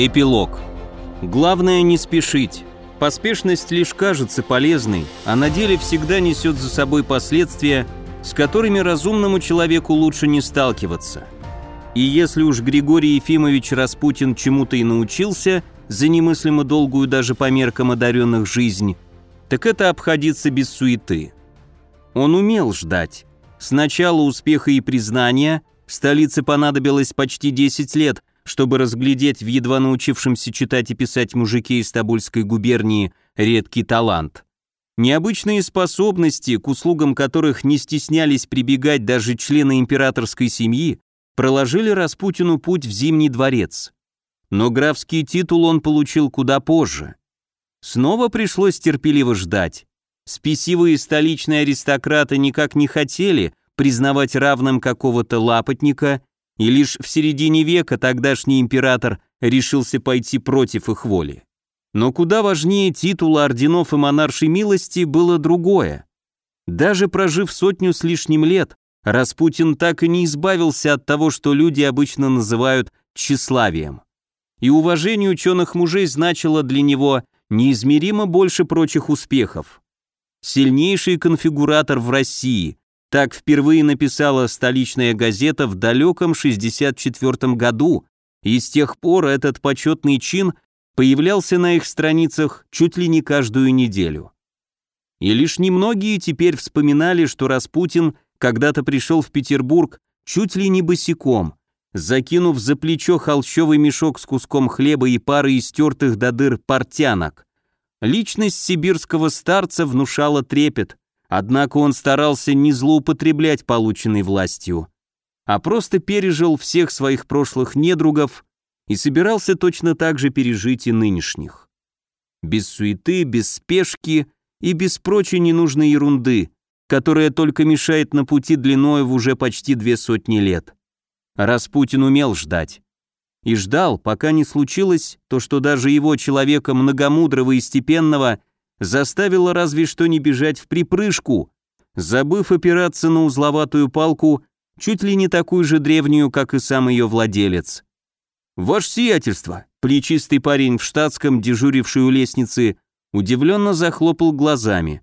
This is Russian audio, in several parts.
Эпилог. Главное не спешить. Поспешность лишь кажется полезной, а на деле всегда несет за собой последствия, с которыми разумному человеку лучше не сталкиваться. И если уж Григорий Ефимович Распутин чему-то и научился за немыслимо долгую даже по меркам одаренных жизнь, так это обходиться без суеты. Он умел ждать. Сначала успеха и признания столице понадобилось почти 10 лет, чтобы разглядеть в едва научившемся читать и писать мужике из Тобольской губернии редкий талант. Необычные способности, к услугам которых не стеснялись прибегать даже члены императорской семьи, проложили Распутину путь в Зимний дворец. Но графский титул он получил куда позже. Снова пришлось терпеливо ждать. Спесивые столичные аристократы никак не хотели признавать равным какого-то лапотника и лишь в середине века тогдашний император решился пойти против их воли. Но куда важнее титула орденов и монаршей милости было другое. Даже прожив сотню с лишним лет, Распутин так и не избавился от того, что люди обычно называют тщеславием. И уважение ученых мужей значило для него неизмеримо больше прочих успехов. Сильнейший конфигуратор в России, так впервые написала столичная газета в далеком 64 году, и с тех пор этот почетный чин появлялся на их страницах чуть ли не каждую неделю. И лишь немногие теперь вспоминали, что Распутин когда-то пришел в Петербург чуть ли не босиком, закинув за плечо холщовый мешок с куском хлеба и парой истертых до дыр портянок. Личность сибирского старца внушала трепет, Однако он старался не злоупотреблять полученной властью, а просто пережил всех своих прошлых недругов и собирался точно так же пережить и нынешних. Без суеты, без спешки и без прочей ненужной ерунды, которая только мешает на пути длиною в уже почти две сотни лет. Распутин умел ждать. И ждал, пока не случилось то, что даже его человека многомудрого и степенного заставила разве что не бежать в припрыжку, забыв опираться на узловатую палку, чуть ли не такую же древнюю, как и сам ее владелец. «Ваше сиятельство!» Плечистый парень в штатском, дежуривший у лестницы, удивленно захлопал глазами.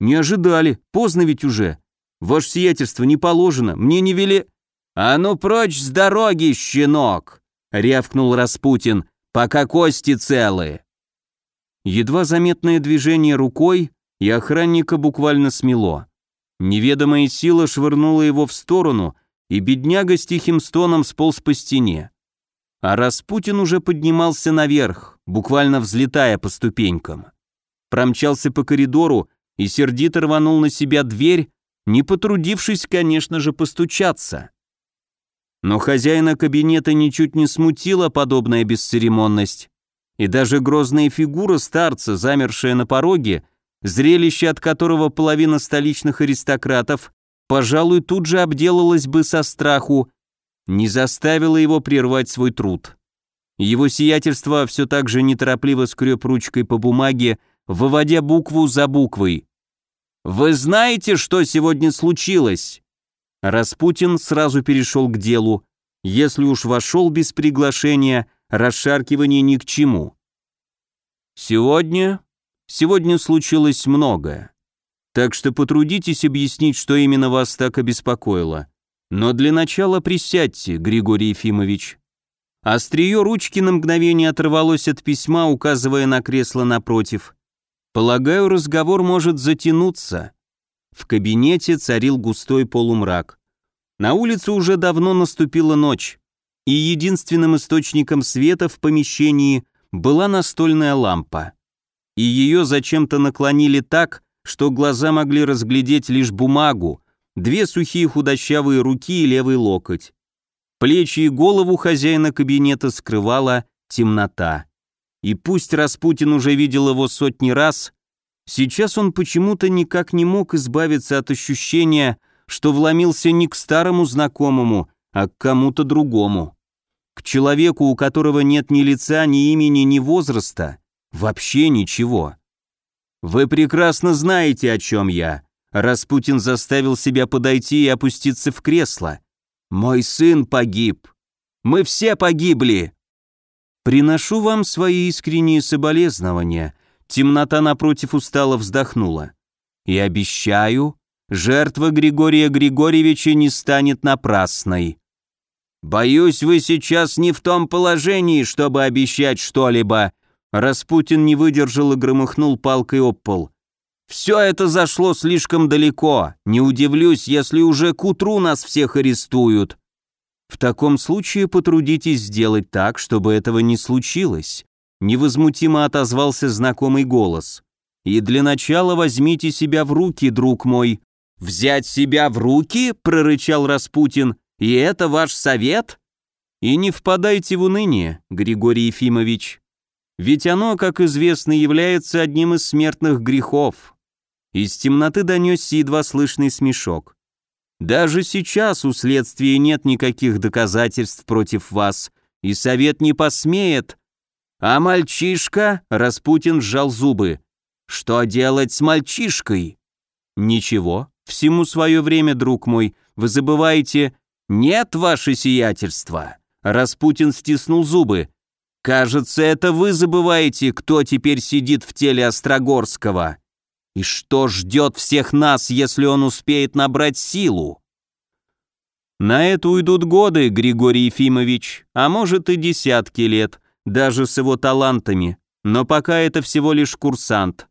«Не ожидали, поздно ведь уже. Ваше сиятельство не положено, мне не вели...» «А ну прочь с дороги, щенок!» — рявкнул Распутин, «пока кости целые!» Едва заметное движение рукой, и охранника буквально смело. Неведомая сила швырнула его в сторону, и бедняга с тихим стоном сполз по стене. А Распутин уже поднимался наверх, буквально взлетая по ступенькам. Промчался по коридору и сердито рванул на себя дверь, не потрудившись, конечно же, постучаться. Но хозяина кабинета ничуть не смутила подобная бесцеремонность и даже грозная фигура старца, замершая на пороге, зрелище от которого половина столичных аристократов, пожалуй, тут же обделалась бы со страху, не заставило его прервать свой труд. Его сиятельство все так же неторопливо скреб ручкой по бумаге, выводя букву за буквой. «Вы знаете, что сегодня случилось?» Распутин сразу перешел к делу. Если уж вошел без приглашения – расшаркивание ни к чему. Сегодня... Сегодня случилось многое. Так что потрудитесь объяснить, что именно вас так обеспокоило. Но для начала присядьте, Григорий Ефимович. Острие ручки на мгновение оторвалось от письма, указывая на кресло напротив. Полагаю, разговор может затянуться. В кабинете царил густой полумрак. На улице уже давно наступила ночь и единственным источником света в помещении была настольная лампа. И ее зачем-то наклонили так, что глаза могли разглядеть лишь бумагу, две сухие худощавые руки и левый локоть. Плечи и голову хозяина кабинета скрывала темнота. И пусть Распутин уже видел его сотни раз, сейчас он почему-то никак не мог избавиться от ощущения, что вломился не к старому знакомому, а к кому-то другому. Человеку, у которого нет ни лица, ни имени, ни возраста, вообще ничего. Вы прекрасно знаете, о чем я. Распутин заставил себя подойти и опуститься в кресло. Мой сын погиб. Мы все погибли. «Приношу вам свои искренние соболезнования», темнота напротив устало вздохнула. «И обещаю, жертва Григория Григорьевича не станет напрасной». «Боюсь, вы сейчас не в том положении, чтобы обещать что-либо», Распутин не выдержал и громыхнул палкой об пол. «Все это зашло слишком далеко. Не удивлюсь, если уже к утру нас всех арестуют». «В таком случае потрудитесь сделать так, чтобы этого не случилось», невозмутимо отозвался знакомый голос. «И для начала возьмите себя в руки, друг мой». «Взять себя в руки?» — прорычал Распутин. «И это ваш совет?» «И не впадайте в уныние, Григорий Ефимович. Ведь оно, как известно, является одним из смертных грехов». Из темноты донесся едва слышный смешок. Даже сейчас у следствия нет никаких доказательств против вас, и совет не посмеет. А мальчишка, Распутин сжал зубы. Что делать с мальчишкой? Ничего, всему свое время, друг мой. Вы забываете... Нет, ваше сиятельство. Распутин стиснул зубы. Кажется, это вы забываете, кто теперь сидит в теле Острогорского. И что ждет всех нас, если он успеет набрать силу? На это уйдут годы, Григорий Ефимович, а может и десятки лет, даже с его талантами, но пока это всего лишь курсант.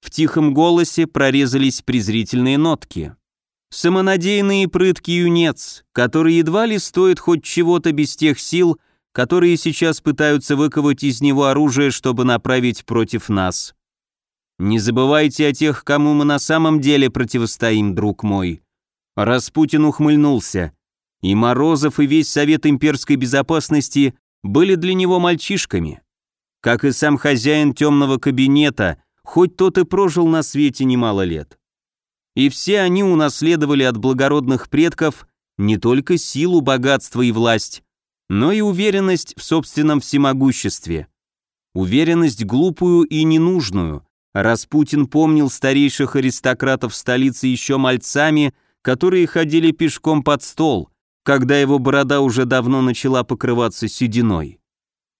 В тихом голосе прорезались презрительные нотки. Самонадеянный и прыткий юнец, который едва ли стоит хоть чего-то без тех сил, которые сейчас пытаются выковать из него оружие, чтобы направить против нас. Не забывайте о тех, кому мы на самом деле противостоим, друг мой. Распутин ухмыльнулся. И Морозов, и весь Совет имперской безопасности были для него мальчишками. Как и сам хозяин темного кабинета, хоть тот и прожил на свете немало лет. И все они унаследовали от благородных предков не только силу, богатство и власть, но и уверенность в собственном всемогуществе. Уверенность глупую и ненужную, Распутин помнил старейших аристократов столицы еще мальцами, которые ходили пешком под стол, когда его борода уже давно начала покрываться сединой.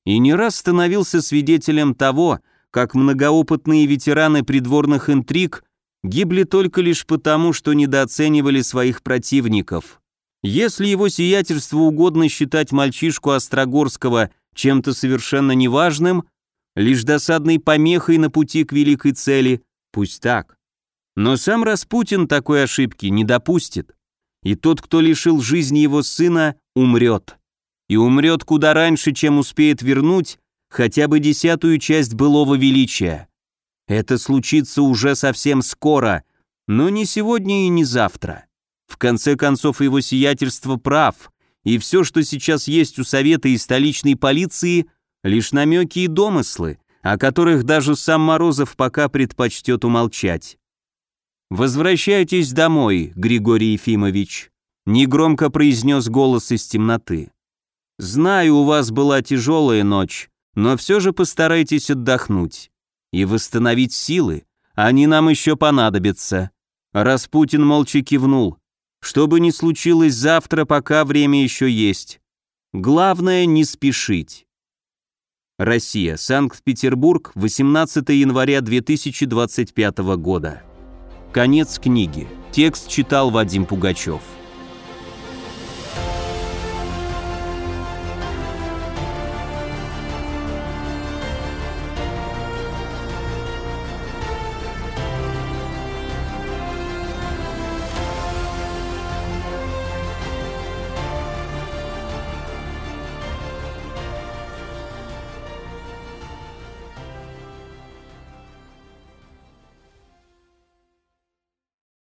И не раз становился свидетелем того, как многоопытные ветераны придворных интриг гибли только лишь потому, что недооценивали своих противников. Если его сиятельству угодно считать мальчишку Острогорского чем-то совершенно неважным, лишь досадной помехой на пути к великой цели, пусть так. Но сам Распутин такой ошибки не допустит. И тот, кто лишил жизни его сына, умрет. И умрет куда раньше, чем успеет вернуть хотя бы десятую часть былого величия. Это случится уже совсем скоро, но не сегодня и не завтра. В конце концов, его сиятельство прав, и все, что сейчас есть у Совета и столичной полиции, лишь намеки и домыслы, о которых даже сам Морозов пока предпочтет умолчать. «Возвращайтесь домой, Григорий Ефимович», — негромко произнес голос из темноты. «Знаю, у вас была тяжелая ночь, но все же постарайтесь отдохнуть и восстановить силы, они нам еще понадобятся». Распутин молча кивнул. «Что бы ни случилось завтра, пока время еще есть. Главное, не спешить». Россия, Санкт-Петербург, 18 января 2025 года. Конец книги. Текст читал Вадим Пугачев.